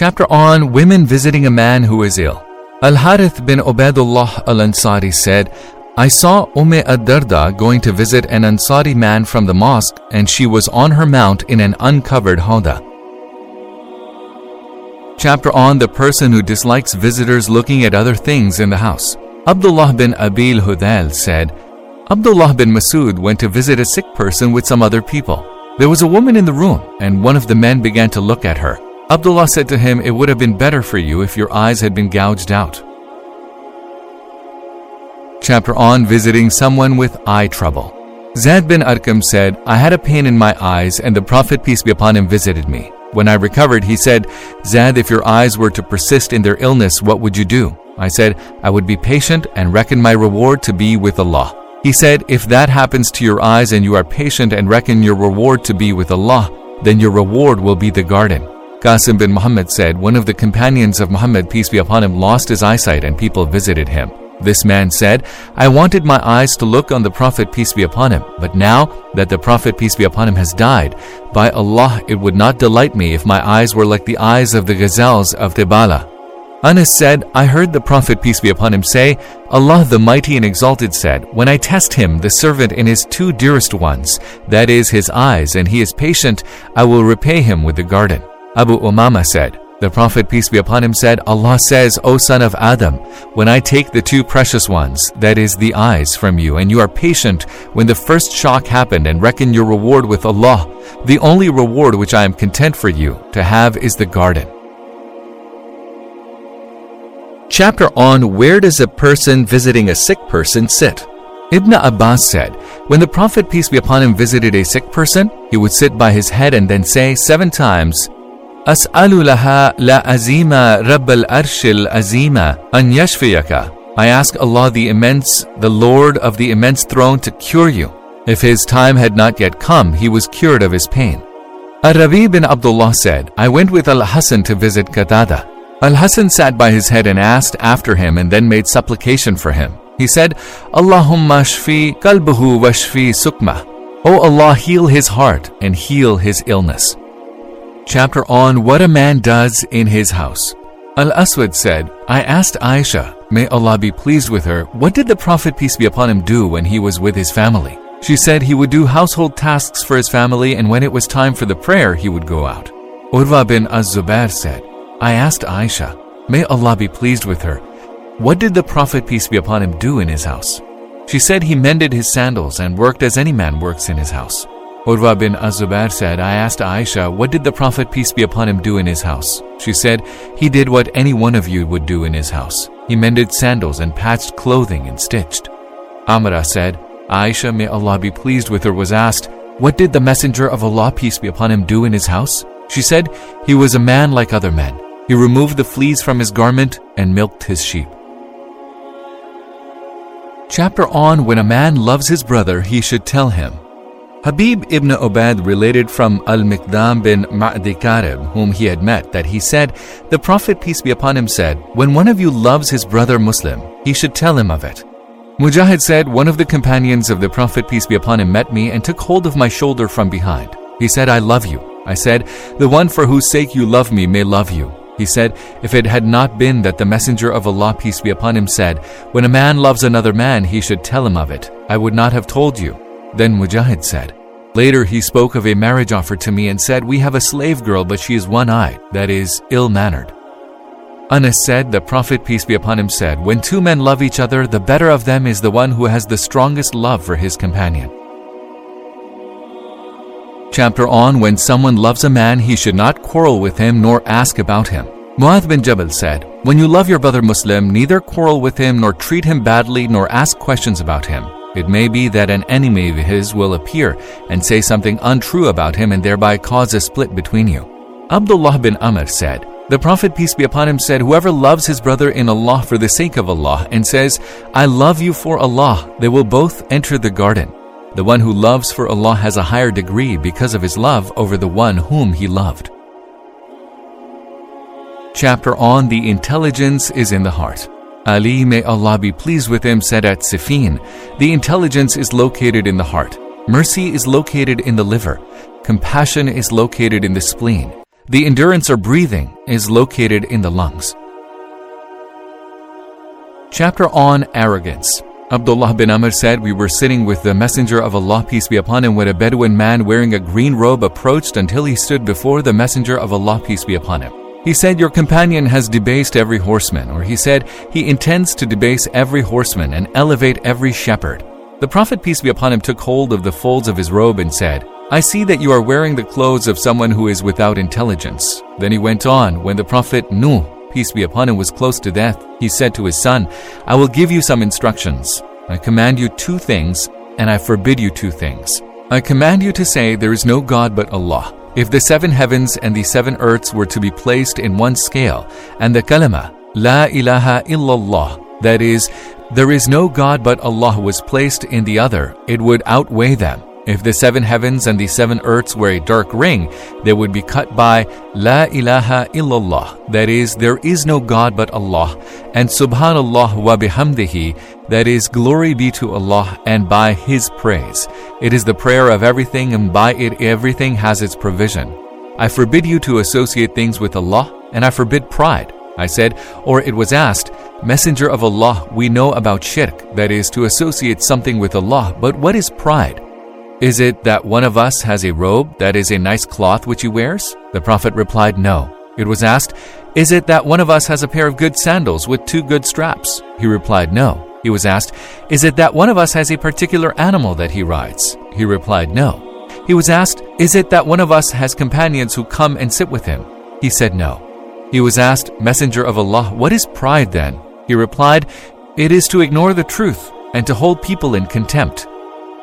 Chapter on Women Visiting a Man Who is Ill. Al Harith bin Ubaidullah al Ansari said, I saw Umm ad-Darda going to visit an Ansari man from the mosque and she was on her mount in an uncovered hawda. Chapter on the person who dislikes visitors looking at other things in the house. Abdullah bin Abil Hudal said, Abdullah bin Masud went to visit a sick person with some other people. There was a woman in the room, and one of the men began to look at her. Abdullah said to him, It would have been better for you if your eyes had been gouged out. Chapter on visiting someone with eye trouble. Zaid bin Arqam said, I had a pain in my eyes, and the Prophet, peace be upon him, visited me. When I recovered, he said, Zad, if your eyes were to persist in their illness, what would you do? I said, I would be patient and reckon my reward to be with Allah. He said, If that happens to your eyes and you are patient and reckon your reward to be with Allah, then your reward will be the garden. Qasim bin Muhammad said, One of the companions of Muhammad, peace be upon him, lost his eyesight and people visited him. This man said, I wanted my eyes to look on the Prophet, peace be upon him, but now that the Prophet, peace be upon him, has died, by Allah, it would not delight me if my eyes were like the eyes of the gazelles of Tibala. Anas said, I heard the Prophet, peace be upon him, say, Allah the Mighty and Exalted said, When I test him, the servant in his two dearest ones, that is his eyes, and he is patient, I will repay him with the garden. Abu Umama said, the Prophet, peace be upon him, said, Allah says, O son of Adam, when I take the two precious ones, that is the eyes, from you, and you are patient when the first shock happened and reckon your reward with Allah, the only reward which I am content for you to have is the garden. Chapter on Where does a person visiting a sick person sit? Ibn Abbas said, When the Prophet, peace be upon him, visited a sick person, he would sit by his head and then say seven times, أسأل لها لا أزيمة رب الأرش الأزيمة أن يشفيك I ask Allah the immense, the Lord of the immense throne to cure you. If his time had not yet come, he was cured of his pain. Ar-Rabi bin Abdullah said, I went with Al-Hasan to visit Qatada. Al-Hasan sat by his head and asked after him and then made supplication for him. He said, Allahumma shfi kalbuhu washfi sukma. O Allah, heal his heart and heal his illness chapter on what a man does in his house. Al Aswad said, I asked Aisha, may Allah be pleased with her, what did the Prophet, peace be upon him, do when he was with his family? She said he would do household tasks for his family, and when it was time for the prayer, he would go out. Urwa bin Az-Zubair said, I asked Aisha, may Allah be pleased with her, what did the Prophet, peace be upon him, do in his house? She said he mended his sandals and worked as any man works in his house. Urwa bin Az-Zubair said, I asked Aisha, what did the Prophet peace be upon him do in his house? She said, he did what any one of you would do in his house. He mended sandals and patched clothing and stitched. Amra said, Aisha, may Allah be pleased with her, was asked, what did the Messenger of Allah peace be upon him do in his house? She said, he was a man like other men. He removed the fleas from his garment and milked his sheep. Chapter on When a man loves his brother, he should tell him. Habib ibn Ubad related from Al-Miqdam bin Ma'di Karib, whom he had met, that he said, The Prophet, peace be upon him, said, When one of you loves his brother Muslim, he should tell him of it. Mujahid said, One of the companions of the Prophet, peace be upon him, met me and took hold of my shoulder from behind. He said, I love you. I said, The one for whose sake you love me may love you. He said, If it had not been that the Messenger of Allah, peace be upon him, said, When a man loves another man, he should tell him of it, I would not have told you. Then Mujahid said, Later he spoke of a marriage offer to me and said, We have a slave girl, but she is one-eyed, that is, ill-mannered. Anas said, The Prophet, peace be upon him, said, When two men love each other, the better of them is the one who has the strongest love for his companion. Chapter on When someone loves a man, he should not quarrel with him nor ask about him. Mu'adh bin Jabal said, When you love your brother Muslim, neither quarrel with him nor treat him badly nor ask questions about him. It may be that an enemy of his will appear and say something untrue about him and thereby cause a split between you. Abdullah bin Amr said, The Prophet, peace be upon him, said, Whoever loves his brother in Allah for the sake of Allah and says, I love you for Allah, they will both enter the garden. The one who loves for Allah has a higher degree because of his love over the one whom he loved. Chapter on The Intelligence is in the Heart. Ali, may Allah be pleased with him, said at Siffin, The intelligence is located in the heart. Mercy is located in the liver. Compassion is located in the spleen. The endurance or breathing is located in the lungs. Chapter on Arrogance. Abdullah bin Amr said, We were sitting with the Messenger of Allah, peace be upon him, when a Bedouin man wearing a green robe approached until he stood before the Messenger of Allah, peace be upon him. He said, Your companion has debased every horseman, or he said, He intends to debase every horseman and elevate every shepherd. The Prophet, peace be upon him, took hold of the folds of his robe and said, I see that you are wearing the clothes of someone who is without intelligence. Then he went on, when the Prophet Nuh, peace be upon him, was close to death, he said to his son, I will give you some instructions. I command you two things, and I forbid you two things. I command you to say, There is no God but Allah. If the seven heavens and the seven earths were to be placed in one scale, and the kalima, La ilaha illallah, that is, there is no God but Allah was placed in the other, it would outweigh them. If the seven heavens and the seven earths were a dark ring, they would be cut by La ilaha illallah, that is, there is no God but Allah, and Subhanallah wa bihamdihi, that is, glory be to Allah and by His praise. It is the prayer of everything, and by it everything has its provision. I forbid you to associate things with Allah, and I forbid pride. I said, or it was asked, Messenger of Allah, we know about shirk, that is, to associate something with Allah, but what is pride? Is it that one of us has a robe that is a nice cloth which he wears? The Prophet replied, No. It was asked, Is it that one of us has a pair of good sandals with two good straps? He replied, No. He was asked, Is it that one of us has a particular animal that he rides? He replied, No. He was asked, Is it that one of us has companions who come and sit with him? He said, No. He was asked, Messenger of Allah, what is pride then? He replied, It is to ignore the truth and to hold people in contempt.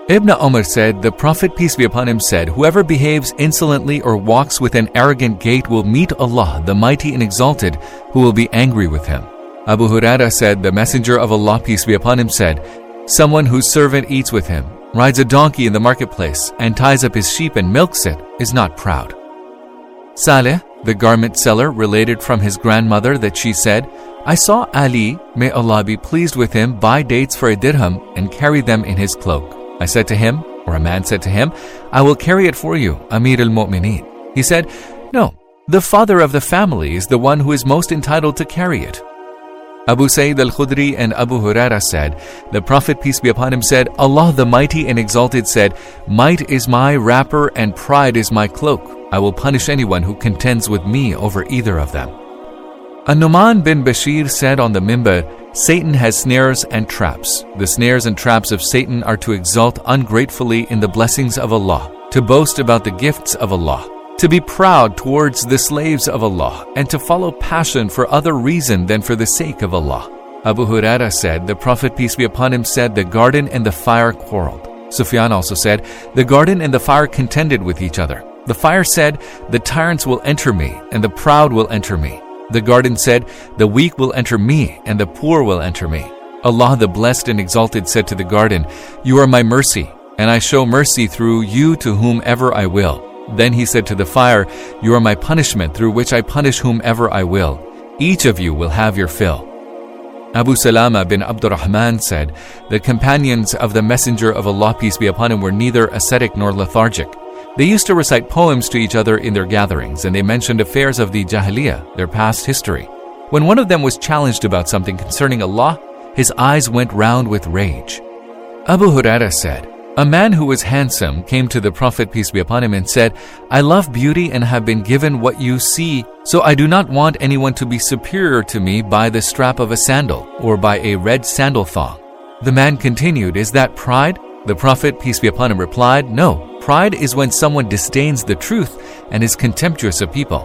Ibn Umar said, The Prophet, peace be upon him, said, Whoever behaves insolently or walks with an arrogant gait will meet Allah, the Mighty and Exalted, who will be angry with him. Abu Huraira said, The Messenger of Allah, peace be upon him, said, Someone whose servant eats with him, rides a donkey in the marketplace, and ties up his sheep and milks it, is not proud. Saleh, the garment seller, related from his grandmother that she said, I saw Ali, may Allah be pleased with him, buy dates for a dirham and carry them in his cloak. I said to him, or a man said to him, I will carry it for you, Amir al Mu'mineen. He said, No, the father of the family is the one who is most entitled to carry it. Abu Sa'id al Khudri and Abu Huraira said, The Prophet, peace be upon him, said, Allah the Mighty and Exalted said, Might is my wrapper and pride is my cloak. I will punish anyone who contends with me over either of them. An-Nu'man bin Bashir said on the mimbar, Satan has snares and traps. The snares and traps of Satan are to exult ungratefully in the blessings of Allah, to boast about the gifts of Allah, to be proud towards the slaves of Allah, and to follow passion for other reason than for the sake of Allah. Abu Huraira said, The Prophet, peace be upon him, said, The garden and the fire quarreled. Sufyan also said, The garden and the fire contended with each other. The fire said, The tyrants will enter me, and the proud will enter me. The garden said, The weak will enter me, and the poor will enter me. Allah the Blessed and Exalted said to the garden, You are my mercy, and I show mercy through you to whomever I will. Then he said to the fire, You are my punishment through which I punish whomever I will. Each of you will have your fill. Abu Salama bin Abdurrahman said, The companions of the Messenger of Allah, peace be upon him, were neither ascetic nor lethargic. They used to recite poems to each other in their gatherings, and they mentioned affairs of the Jahiliyyah, their past history. When one of them was challenged about something concerning Allah, his eyes went round with rage. Abu Huraira said, A man who was handsome came to the Prophet, peace be upon him, and said, I love beauty and have been given what you see, so I do not want anyone to be superior to me by the strap of a sandal or by a red sandal thong. The man continued, Is that pride? The Prophet, peace be upon him, replied, No, pride is when someone disdains the truth and is contemptuous of people.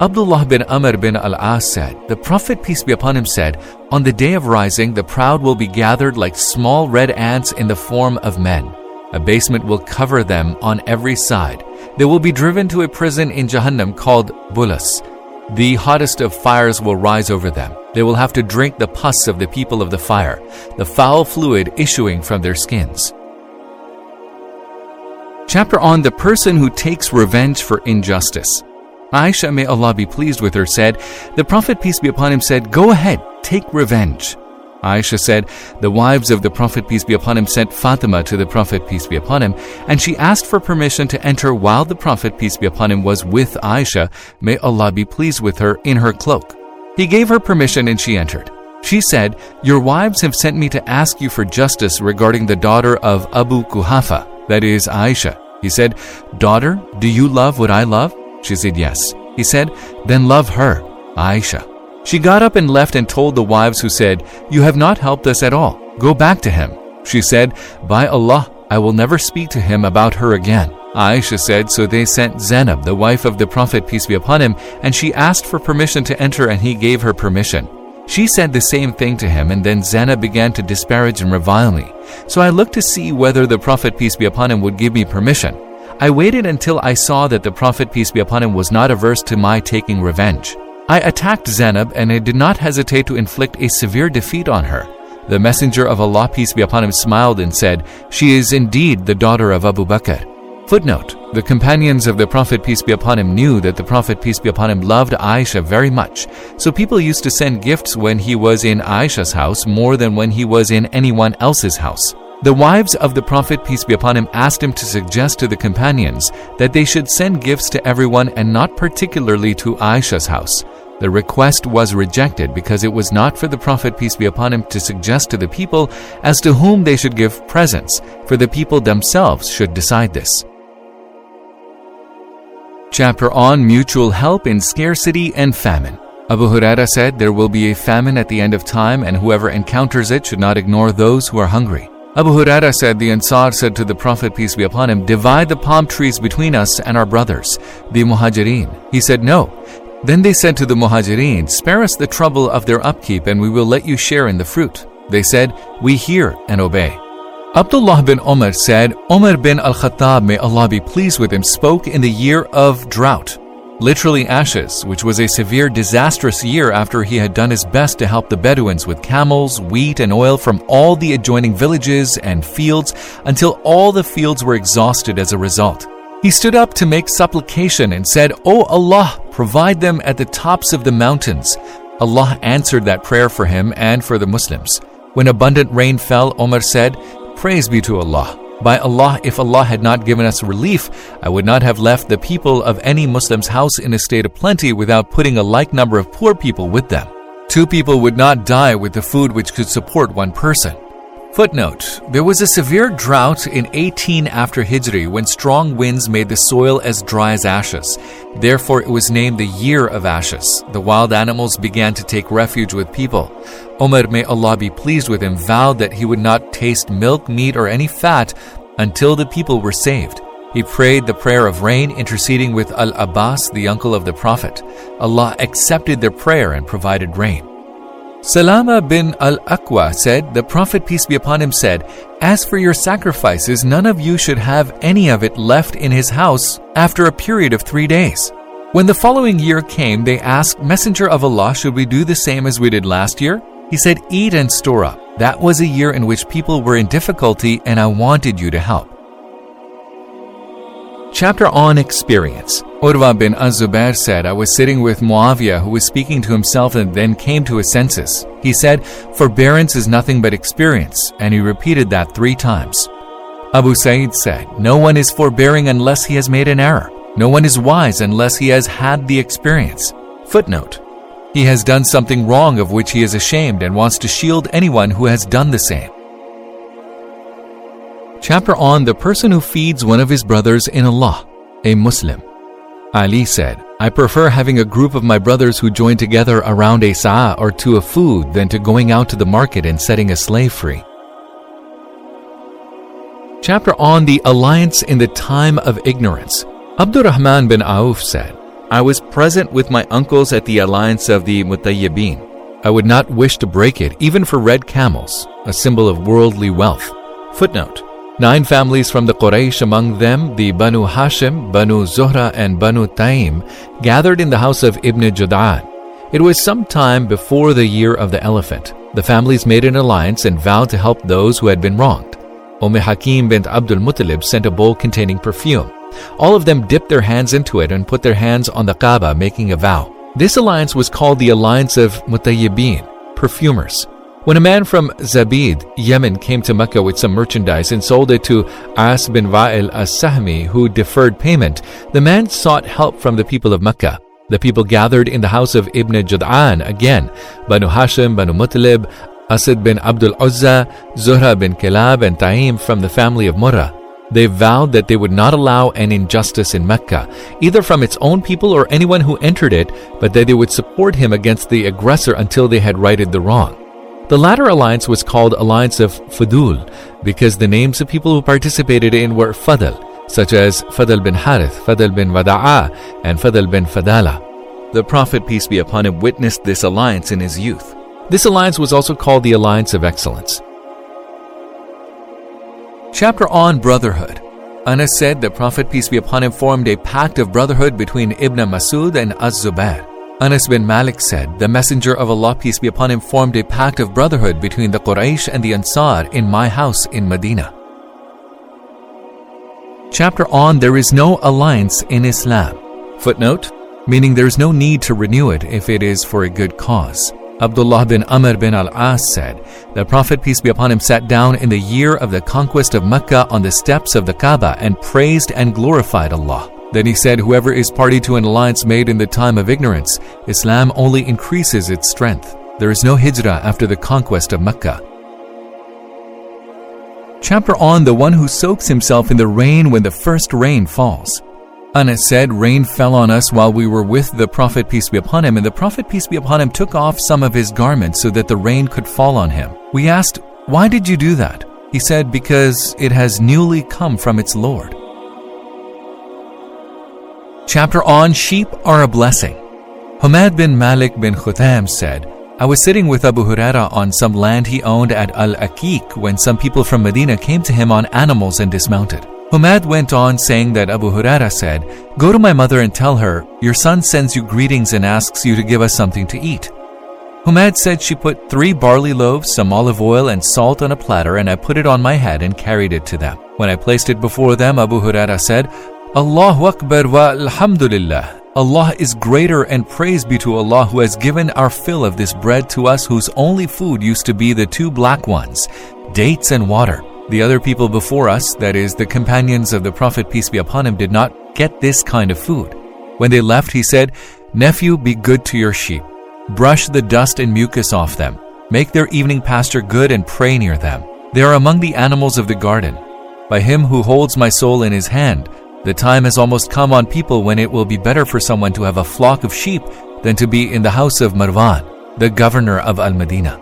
Abdullah bin Amr bin al-As said, The Prophet, peace be upon him, said, On the day of rising, the proud will be gathered like small red ants in the form of men. Abasement will cover them on every side. They will be driven to a prison in Jahannam called Bulas. The hottest of fires will rise over them. They will have to drink the pus of the people of the fire, the foul fluid issuing from their skins. Chapter on the person who takes revenge for injustice. Aisha, may Allah be pleased with her, said, The Prophet, peace be upon him, said, Go ahead, take revenge. Aisha said, The wives of the Prophet peace be upon him sent Fatima to the Prophet peace be upon him, and she asked for permission to enter while the Prophet peace be upon him was with Aisha, may Allah be pleased with her, in her cloak. He gave her permission and she entered. She said, Your wives have sent me to ask you for justice regarding the daughter of Abu Kuhafa, that is Aisha. He said, Daughter, do you love what I love? She said, Yes. He said, Then love her, Aisha. She got up and left and told the wives who said, You have not helped us at all. Go back to him. She said, By Allah, I will never speak to him about her again. Aisha said, So they sent Zainab, the wife of the Prophet, peace be upon him, and she asked for permission to enter, and he gave her permission. She said the same thing to him, and then Zainab began to disparage and revile me. So I looked to see whether the Prophet, peace be upon him, would give me permission. I waited until I saw that the Prophet, peace be upon him, was not averse to my taking revenge. I attacked Zainab and I did not hesitate to inflict a severe defeat on her. The Messenger of Allah, peace be upon him, smiled and said, She is indeed the daughter of Abu Bakr. Footnote The companions of the Prophet, peace be upon him, knew that the Prophet, peace be upon him, loved Aisha very much. So people used to send gifts when he was in Aisha's house more than when he was in anyone else's house. The wives of the Prophet, peace be upon him, asked him to suggest to the companions that they should send gifts to everyone and not particularly to Aisha's house. The request was rejected because it was not for the Prophet, peace be upon him, to suggest to the people as to whom they should give presents, for the people themselves should decide this. Chapter on Mutual Help in Scarcity and Famine. Abu Huraira said, There will be a famine at the end of time, and whoever encounters it should not ignore those who are hungry. Abu Huraira said, The Ansar said to the Prophet, peace be upon him, Divide the palm trees between us and our brothers, the Muhajirin. He said, No. Then they said to the Muhajirin, Spare us the trouble of their upkeep, and we will let you share in the fruit. They said, We hear and obey. Abdullah bin Umar said, Umar bin al Khattab, may Allah be pleased with him, spoke in the year of drought literally ashes, which was a severe, disastrous year after he had done his best to help the Bedouins with camels, wheat, and oil from all the adjoining villages and fields until all the fields were exhausted as a result. He stood up to make supplication and said, O Allah, provide them at the tops of the mountains. Allah answered that prayer for him and for the Muslims. When abundant rain fell, Omar said, Praise be to Allah. By Allah, if Allah had not given us relief, I would not have left the people of any Muslim's house in a state of plenty without putting a like number of poor people with them. Two people would not die with the food which could support one person. Footnote There was a severe drought in 18 after Hijri when strong winds made the soil as dry as ashes. Therefore, it was named the Year of Ashes. The wild animals began to take refuge with people. Omar, may Allah be pleased with him, vowed that he would not taste milk, meat, or any fat until the people were saved. He prayed the prayer of rain, interceding with Al Abbas, the uncle of the Prophet. Allah accepted their prayer and provided rain. Salama bin al Aqwa said, The Prophet, peace be upon him, said, As for your sacrifices, none of you should have any of it left in his house after a period of three days. When the following year came, they asked, Messenger of Allah, should we do the same as we did last year? He said, Eat and store up. That was a year in which people were in difficulty, and I wanted you to help. Chapter on Experience Urwa bin Az-Zubair said, I was sitting with Muawiyah who was speaking to himself and then came to his senses. He said, Forbearance is nothing but experience, and he repeated that three times. Abu Sa'id said, No one is forbearing unless he has made an error. No one is wise unless he has had the experience. Footnote He has done something wrong of which he is ashamed and wants to shield anyone who has done the same. Chapter on the person who feeds one of his brothers in Allah, a Muslim. Ali said, I prefer having a group of my brothers who join together around a sa'a or two of food than to going out to the market and setting a slave free. Chapter on the alliance in the time of ignorance. Abdurrahman bin Auf said, I was present with my uncles at the alliance of the Mutayyibin. I would not wish to break it even for red camels, a symbol of worldly wealth. Footnote Nine families from the Quraysh, among them the Banu Hashim, Banu Zuhra, and Banu Taim, gathered in the house of Ibn Jud'an. It was some time before the year of the elephant. The families made an alliance and vowed to help those who had been wronged. Umm Hakim bint Abdul Muttalib sent a bowl containing perfume. All of them dipped their hands into it and put their hands on the Kaaba, making a vow. This alliance was called the Alliance of Mutayyibin, perfumers. When a man from Zabid, Yemen, came to Mecca with some merchandise and sold it to As bin Wa'il as-Sahmi, who deferred payment, the man sought help from the people of Mecca. The people gathered in the house of Ibn Jud'an again, Banu Hashim, Banu Muttalib, Asad bin Abdul Uzza, Zuhra bin Kilab, and Taim from the family of Murrah. They vowed that they would not allow an injustice in Mecca, either from its own people or anyone who entered it, but that they would support him against the aggressor until they had righted the wrong. The latter alliance was called Alliance of Fudul because the names of people who participated in were Fadl, such as Fadl bin Harith, Fadl bin Wada'a, and Fadl bin Fadala. The Prophet, peace be upon him, witnessed this alliance in his youth. This alliance was also called the Alliance of Excellence. Chapter on Brotherhood. Anas said the Prophet, peace be upon him, formed a pact of brotherhood between Ibn Masud and Az-Zubair. Anas bin Malik said, The Messenger of Allah, peace be upon him, formed a pact of brotherhood between the Quraysh and the Ansar in my house in Medina. Chapter on There is no alliance in Islam. Footnote, meaning there is no need to renew it if it is for a good cause. Abdullah bin Amr bin al-As said, The Prophet, peace be upon him, sat down in the year of the conquest of Mecca on the steps of the Kaaba and praised and glorified Allah. Then he said, Whoever is party to an alliance made in the time of ignorance, Islam only increases its strength. There is no hijrah after the conquest of Mecca. Chapter on the one who soaks himself in the rain when the first rain falls. Anas said, Rain fell on us while we were with the Prophet, peace be upon him, and the Prophet, peace be upon him, took off some of his garments so that the rain could fall on him. We asked, Why did you do that? He said, Because it has newly come from its Lord. Chapter on Sheep are a Blessing. Hamad bin Malik bin Khutam said, I was sitting with Abu Huraira on some land he owned at Al Aqiq when some people from Medina came to him on animals and dismounted. Humad went on saying that Abu Huraira said, Go to my mother and tell her, Your son sends you greetings and asks you to give us something to eat. Humad said she put three barley loaves, some olive oil, and salt on a platter, and I put it on my head and carried it to them. When I placed it before them, Abu Huraira said, Allahu Akbar wa Alhamdulillah. Allah is greater and praise be to Allah who has given our fill of this bread to us whose only food used to be the two black ones, dates and water. The other people before us, that is, the companions of the Prophet peace be upon him, did not get this kind of food. When they left, he said, Nephew, be good to your sheep. Brush the dust and mucus off them. Make their evening pasture good and pray near them. They are among the animals of the garden. By him who holds my soul in his hand, the time has almost come on people when it will be better for someone to have a flock of sheep than to be in the house of Marwan, the governor of Al Medina.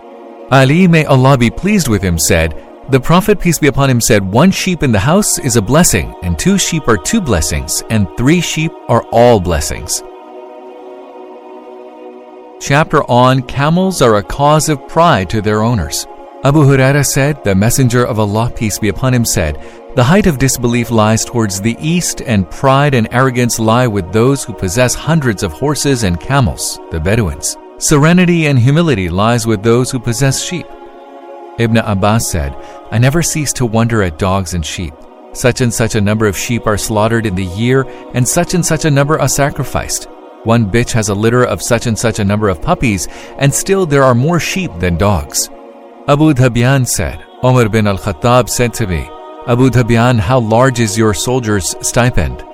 Ali, may Allah be pleased with him, said, The Prophet, peace be upon him, said, One sheep in the house is a blessing, and two sheep are two blessings, and three sheep are all blessings. Chapter on Camels are a cause of pride to their owners. Abu Huraira said, The Messenger of Allah, peace be upon him, said, the height of disbelief lies towards the east, and pride and arrogance lie with those who possess hundreds of horses and camels, the Bedouins. Serenity and humility lies with those who possess sheep. Ibn Abbas said, I never cease to wonder at dogs and sheep. Such and such a number of sheep are slaughtered in the year, and such and such a number are sacrificed. One bitch has a litter of such and such a number of puppies, and still there are more sheep than dogs. Abu Dhabian said, Omar bin al Khattab said to me, Abu Dhabian, how large is your soldier's stipend?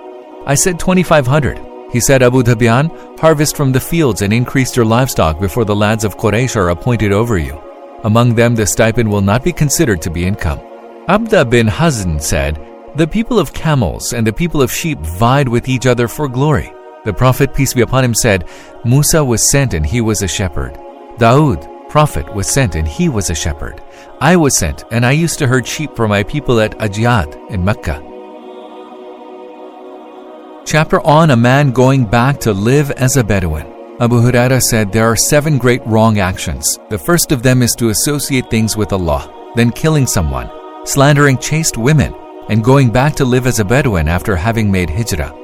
I said 2,500. He said, Abu Dhabian, harvest from the fields and increase your livestock before the lads of Quraysh are appointed over you. Among them, the stipend will not be considered to be income. Abda bin Hazn said, The people of camels and the people of sheep vied with each other for glory. The Prophet, peace be upon him, said, Musa was sent and he was a shepherd. Dawood, prophet, was sent and he was a shepherd. I was sent, and I used to herd sheep for my people at Ajyad in Mecca. Chapter on a man going back to live as a Bedouin. Abu Huraira said there are seven great wrong actions. The first of them is to associate things with Allah, then killing someone, slandering chaste women, and going back to live as a Bedouin after having made hijrah.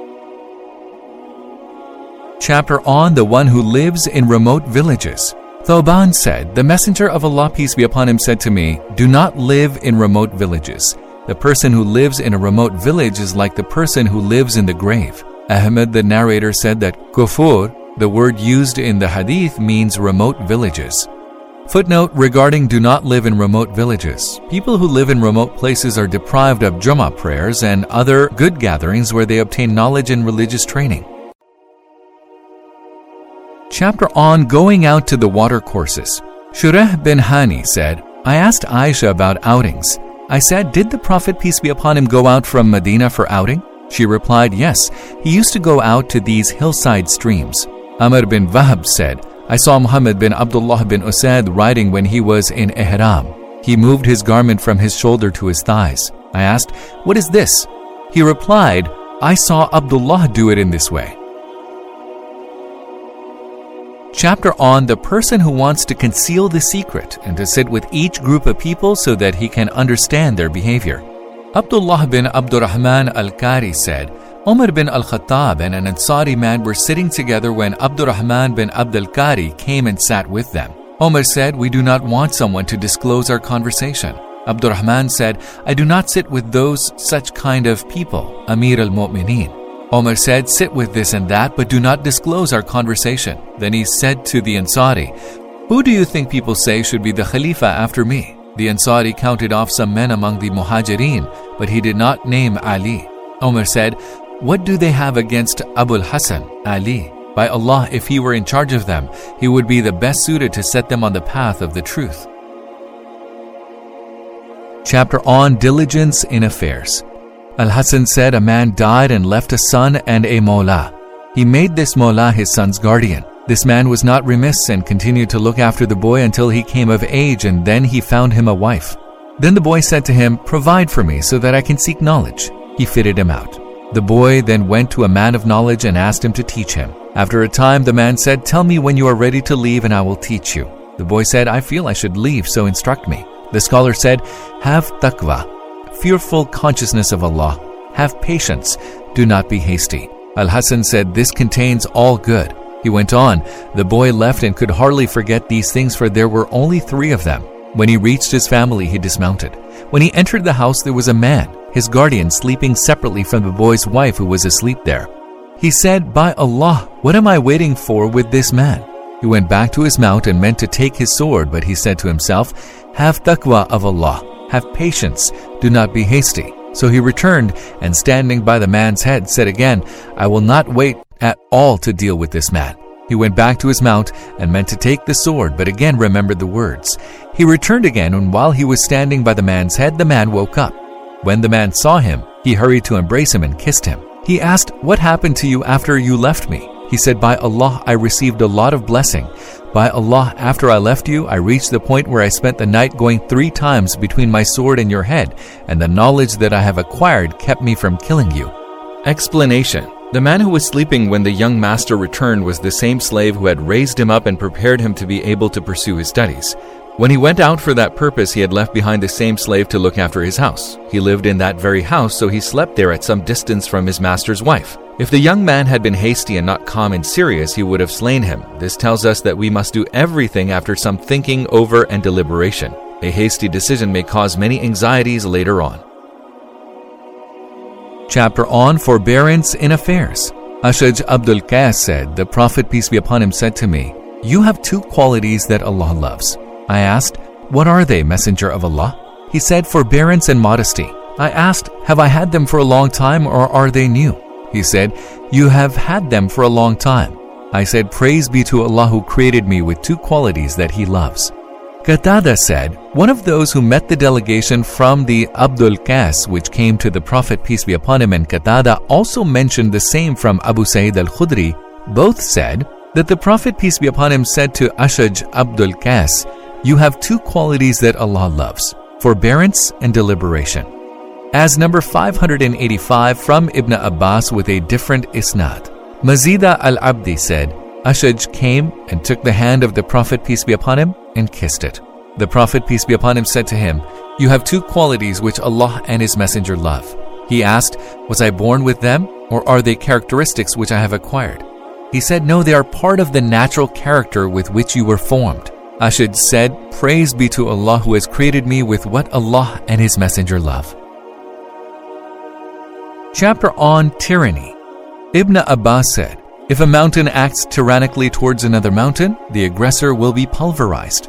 Chapter on the one who lives in remote villages. Thoban said, The Messenger of Allah, peace be upon him, said to me, Do not live in remote villages. The person who lives in a remote village is like the person who lives in the grave. Ahmed, the narrator, said that kufur, the word used in the hadith, means remote villages. Footnote regarding do not live in remote villages. People who live in remote places are deprived of Jummah prayers and other good gatherings where they obtain knowledge and religious training. Chapter on Going Out to the Water Courses. Shureh bin Hani said, I asked Aisha about outings. I said, Did the Prophet, peace be upon him, go out from Medina for outing? She replied, Yes, he used to go out to these hillside streams. Amr bin Wahab said, I saw Muhammad bin Abdullah bin Usaid riding when he was in Ihram. He moved his garment from his shoulder to his thighs. I asked, What is this? He replied, I saw Abdullah do it in this way. Chapter on the person who wants to conceal the secret and to sit with each group of people so that he can understand their behavior. Abdullah bin Abdurrahman al Qari said, Umar bin al Khattab and an Ansari man were sitting together when Abdurrahman bin Abdul Qari came and sat with them. Umar said, We do not want someone to disclose our conversation. Abdurrahman said, I do not sit with those such kind of people, Amir al Mu'mineen. Omar said, Sit with this and that, but do not disclose our conversation. Then he said to the Ansari, Who do you think people say should be the Khalifa after me? The Ansari counted off some men among the Muhajirin, but he did not name Ali. Omar said, What do they have against Abul Hassan, Ali? By Allah, if he were in charge of them, he would be the best suited to set them on the path of the truth. Chapter on Diligence in Affairs. Al Hassan said a man died and left a son and a Mawla. He made this Mawla his son's guardian. This man was not remiss and continued to look after the boy until he came of age, and then he found him a wife. Then the boy said to him, Provide for me so that I can seek knowledge. He fitted him out. The boy then went to a man of knowledge and asked him to teach him. After a time, the man said, Tell me when you are ready to leave, and I will teach you. The boy said, I feel I should leave, so instruct me. The scholar said, Have taqwa, fearful consciousness of Allah. Have patience, do not be hasty. Al Hassan said, This contains all good. He went on. The boy left and could hardly forget these things, for there were only three of them. When he reached his family, he dismounted. When he entered the house, there was a man, his guardian, sleeping separately from the boy's wife who was asleep there. He said, By Allah, what am I waiting for with this man? He went back to his mount and meant to take his sword, but he said to himself, Have taqwa of Allah, have patience, do not be hasty. So he returned and standing by the man's head said again, I will not wait at all to deal with this man. He went back to his mount and meant to take the sword, but again remembered the words. He returned again, and while he was standing by the man's head, the man woke up. When the man saw him, he hurried to embrace him and kissed him. He asked, What happened to you after you left me? He said, By Allah, I received a lot of blessing. By Allah, after I left you, I reached the point where I spent the night going three times between my sword and your head, and the knowledge that I have acquired kept me from killing you. Explanation The man who was sleeping when the young master returned was the same slave who had raised him up and prepared him to be able to pursue his studies. When he went out for that purpose, he had left behind the same slave to look after his house. He lived in that very house, so he slept there at some distance from his master's wife. If the young man had been hasty and not calm and serious, he would have slain him. This tells us that we must do everything after some thinking over and deliberation. A hasty decision may cause many anxieties later on. Chapter on Forbearance in Affairs. Ashaj Abdul Qais said, The Prophet, peace be upon him, said to me, You have two qualities that Allah loves. I asked, What are they, Messenger of Allah? He said, Forbearance and modesty. I asked, Have I had them for a long time or are they new? He said, You have had them for a long time. I said, Praise be to Allah who created me with two qualities that He loves. Qatada said, One of those who met the delegation from the Abdul Qais which came to the Prophet, peace be upon him, and Qatada also mentioned the same from Abu Sa'id al Khudri. Both said that the Prophet, peace be upon him, said to Ashaj Abdul Qais, You have two qualities that Allah loves forbearance and deliberation as number 585 from Ibn Abbas with a different isnad. Mazida al Abdi said, Ashaj came and took the hand of the Prophet, peace be upon him, and kissed it. The Prophet, peace be upon him, said to him, You have two qualities which Allah and His Messenger love. He asked, Was I born with them, or are they characteristics which I have acquired? He said, No, they are part of the natural character with which you were formed. Ashaj said, Praise be to Allah who has created me with what Allah and His Messenger love. Chapter on Tyranny. Ibn Abbas said, If a mountain acts tyrannically towards another mountain, the aggressor will be pulverized.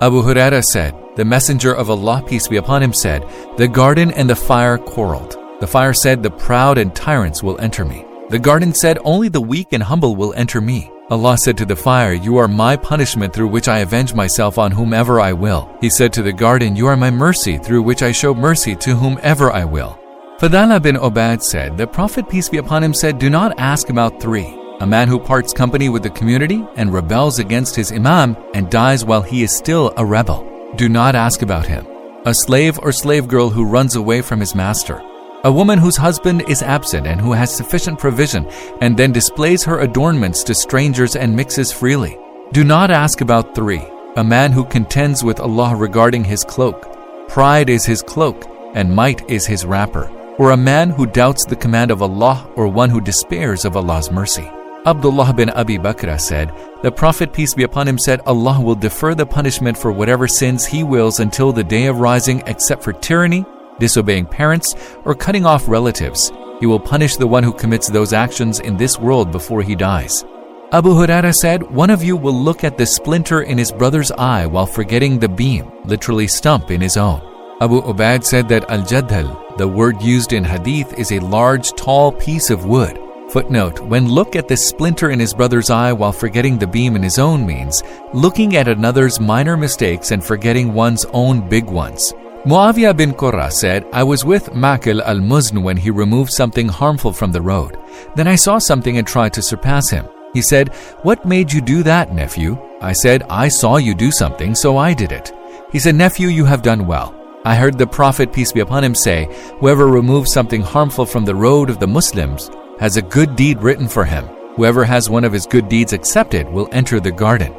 Abu Huraira said, The Messenger of Allah, peace be upon him, said, The garden and the fire quarreled. The fire said, The proud and tyrants will enter me. The garden said, Only the weak and humble will enter me. Allah said to the fire, You are my punishment through which I avenge myself on whomever I will. He said to the garden, You are my mercy through which I show mercy to whomever I will. Fadala bin Obad said, The Prophet, peace be upon him, said, Do not ask about three a man who parts company with the community and rebels against his imam and dies while he is still a rebel. Do not ask about him. A slave or slave girl who runs away from his master. A woman whose husband is absent and who has sufficient provision and then displays her adornments to strangers and mixes freely. Do not ask about three. A man who contends with Allah regarding his cloak. Pride is his cloak and might is his wrapper. Or a man who doubts the command of Allah or one who despairs of Allah's mercy. Abdullah bin Abi Bakr said, The Prophet, peace be upon him, said, Allah will defer the punishment for whatever sins He wills until the day of rising, except for tyranny, disobeying parents, or cutting off relatives. He will punish the one who commits those actions in this world before he dies. Abu Huraira said, One of you will look at the splinter in his brother's eye while forgetting the beam, literally stump, in his own. Abu Ubad said that al jadhal, the word used in hadith, is a large, tall piece of wood. Footnote When look at the splinter in his brother's eye while forgetting the beam in his own means looking at another's minor mistakes and forgetting one's own big ones. Muawiyah bin Qurra said, I was with Makil al Muzn when he removed something harmful from the road. Then I saw something and tried to surpass him. He said, What made you do that, nephew? I said, I saw you do something, so I did it. He said, Nephew, you have done well. I heard the Prophet, peace be upon him, say, Whoever removes something harmful from the road of the Muslims, has a good deed written for him. Whoever has one of his good deeds accepted will enter the garden.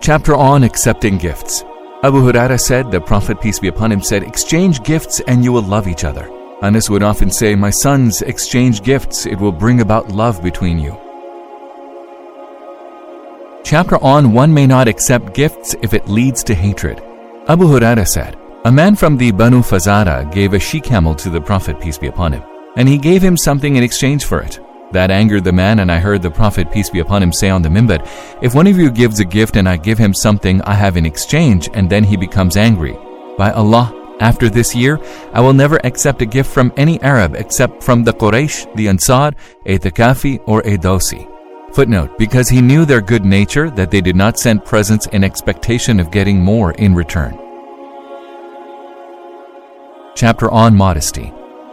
Chapter on accepting gifts. Abu Huraira said, the Prophet, peace be upon him, said, Exchange gifts and you will love each other. Anas would often say, My sons, exchange gifts, it will bring about love between you. Chapter on One may not accept gifts if it leads to hatred. Abu Huraira said, A man from the Banu Fazara gave a she camel to the Prophet, peace be upon him and he gave him something in exchange for it. That angered the man, and I heard the Prophet, peace be upon him, say on the minbar, If one of you gives a gift and I give him something I have in exchange, and then he becomes angry, by Allah, after this year, I will never accept a gift from any Arab except from the Quraysh, the Ansar, a Thaqafi, or a Dosi. Footnote, because he knew their good nature that they did not send presents in expectation of getting more in return. Chapter on Modesty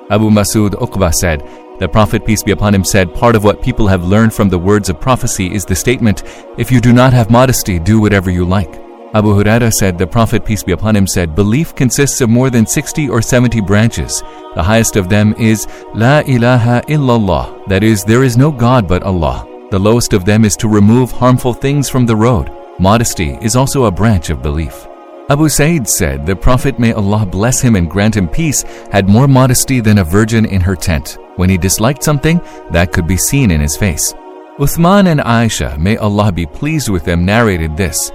Abu Masud Uqba said, The Prophet, peace be upon him, said, Part of what people have learned from the words of prophecy is the statement, If you do not have modesty, do whatever you like. Abu Huraira said, The Prophet, peace be upon him, said, Belief consists of more than 60 or 70 branches. The highest of them is, La ilaha illallah, that is, there is no God but Allah. The lowest of them is to remove harmful things from the road. Modesty is also a branch of belief. Abu Sa'id said, The Prophet, may Allah bless him and grant him peace, had more modesty than a virgin in her tent. When he disliked something, that could be seen in his face. Uthman and Aisha, may Allah be pleased with them, narrated this.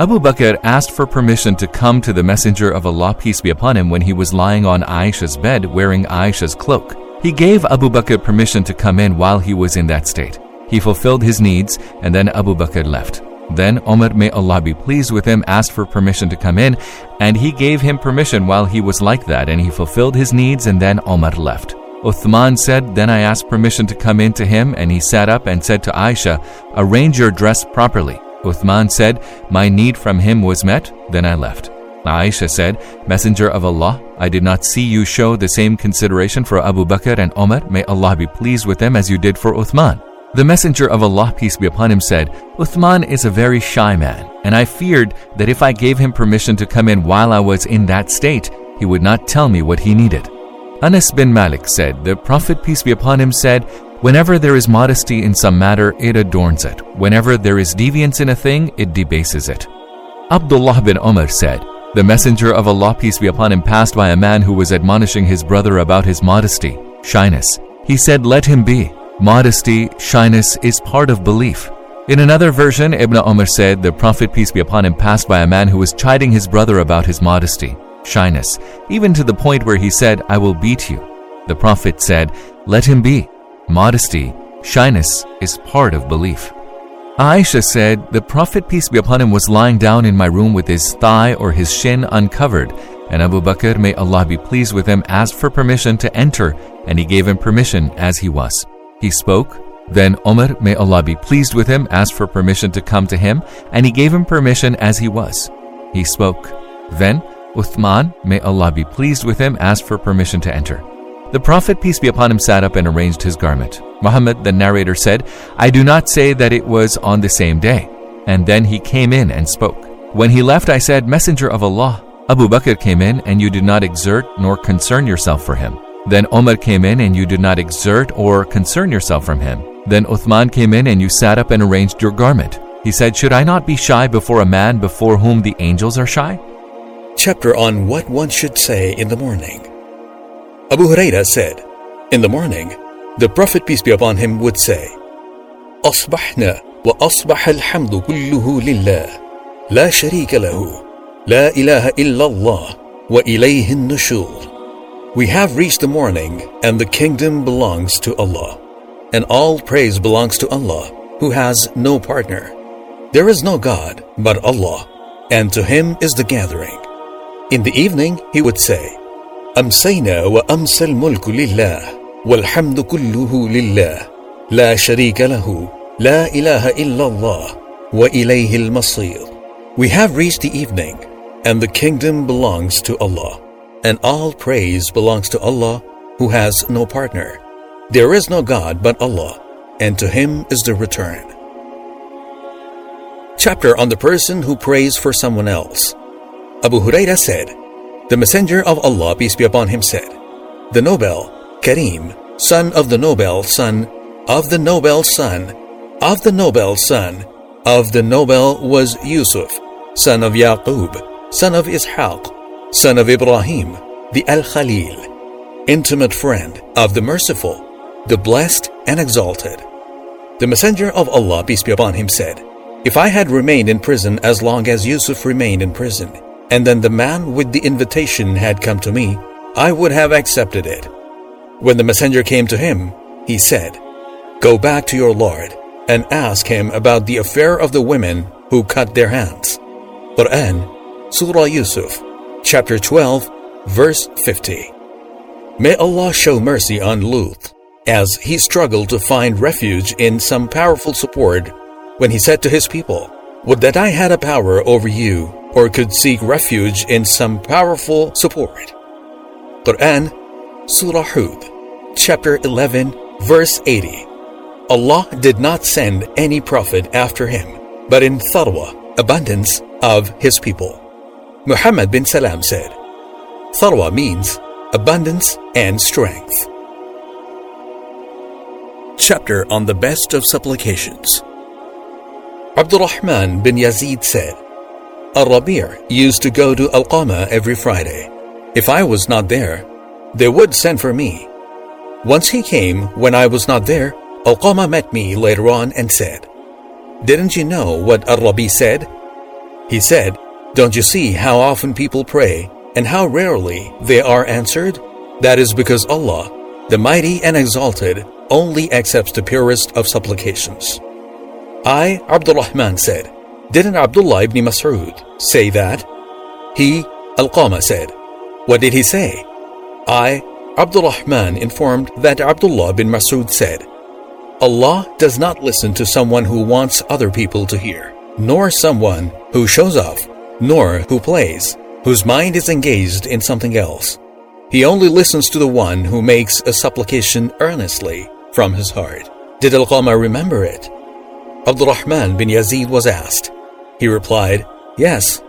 Abu Bakr asked for permission to come to the Messenger of Allah, peace be upon him, when he was lying on Aisha's bed wearing Aisha's cloak. He gave Abu Bakr permission to come in while he was in that state. He fulfilled his needs, and then Abu Bakr left. Then Omar, may Allah be pleased with him, asked for permission to come in, and he gave him permission while he was like that, and he fulfilled his needs, and then Omar left. Uthman said, Then I asked permission to come in to him, and he sat up and said to Aisha, Arrange your dress properly. Uthman said, My need from him was met, then I left. Aisha said, Messenger of Allah, I did not see you show the same consideration for Abu Bakr and Omar, may Allah be pleased with them as you did for Uthman. The Messenger of Allah, peace be upon him, said, Uthman is a very shy man, and I feared that if I gave him permission to come in while I was in that state, he would not tell me what he needed. Anas bin Malik said, The Prophet, peace be upon him, said, Whenever there is modesty in some matter, it adorns it. Whenever there is deviance in a thing, it debases it. Abdullah bin Umar said, The Messenger of Allah, peace be upon him, passed by a man who was admonishing his brother about his modesty, shyness. He said, Let him be. Modesty, shyness is part of belief. In another version, Ibn Umar said, The Prophet, peace be upon him, passed by a man who was chiding his brother about his modesty, shyness, even to the point where he said, I will beat you. The Prophet said, Let him be. Modesty, shyness is part of belief. Aisha said, The Prophet, peace be upon him, was lying down in my room with his thigh or his shin uncovered, and Abu Bakr, may Allah be pleased with him, asked for permission to enter, and he gave him permission as he was. He spoke. Then Omar, may Allah be pleased with him, asked for permission to come to him, and he gave him permission as he was. He spoke. Then Uthman, may Allah be pleased with him, asked for permission to enter. The Prophet, peace be upon him, sat up and arranged his garment. Muhammad, the narrator, said, I do not say that it was on the same day. And then he came in and spoke. When he left, I said, Messenger of Allah, Abu Bakr came in and you did not exert nor concern yourself for him. Then Omar came in and you did not exert or concern yourself from him. Then Uthman came in and you sat up and arranged your garment. He said, Should I not be shy before a man before whom the angels are shy? Chapter on what one should say in the morning. Abu Huraira said, In the morning, the Prophet peace be upon him would say, أصبحنا وأصبح الحمد كله لله لا شريك له لا إله إلا الله وإليه النشور We have reached the morning and the kingdom belongs to Allah and all praise belongs to Allah, who has no partner. There is no God but Allah, and to Him is the gathering. In the evening, he would say, أمسينا وأمسى الملك لله والحمد كله لله لا شريك له لا إله إلا الله وإليه المصير We have reached the evening, and the kingdom belongs to Allah, and all praise belongs to Allah, who has no partner. There is no God but Allah, and to Him is the return. Chapter on the person who prays for someone else. Abu Huraira said, The Messenger of Allah, peace be upon him, said, The Nobel, Karim, son of the Nobel, son of the Nobel, son of the Nobel, son of the Nobel was Yusuf, son of Yaqub, son of Ishaq, son of Ibrahim, the Al Khalil, intimate friend of the Merciful, the blessed and exalted. The Messenger of Allah, peace be upon him, said, If I had remained in prison as long as Yusuf remained in prison, and then the man with the invitation had come to me, I would have accepted it. When the messenger came to him, he said, Go back to your Lord and ask him about the affair of the women who cut their hands. Quran, Surah Yusuf, chapter 12, verse 50. May Allah show mercy on Luth, as he struggled to find refuge in some powerful support when he said to his people, Would that I had a power over you or could seek refuge in some powerful support. Quran, Surah Hud, chapter 11, verse 80. Allah did not send any prophet after him, but in tharwa, abundance of his people. Muhammad bin Salam said, Tharwa means abundance and strength chapter on the best of supplications. Abdurrahman bin Yazid said, Al-Rabi' used to go to Alqama every Friday. If I was not there, they would send for me. Once he came when I was not there, Alqama met me later on and said, Didn't you know what Al-Rabi said? He said, Don't you see how often people pray and how rarely they are answered? That is because Allah, the Mighty and Exalted, only accepts the purest of supplications. I, Abdurrahman, said, Didn't Abdullah ibn Mas'ud say that? He, Alqama, said, What did he say? I, Abdurrahman, informed that Abdullah bin Mas'ud said, Allah does not listen to someone who wants other people to hear, nor someone who shows off, nor who plays, whose mind is engaged in something else. He only listens to the one who makes a supplication earnestly from his heart. Did Alqama remember it? Abdurrahman bin Yazid was asked. He replied, Yes,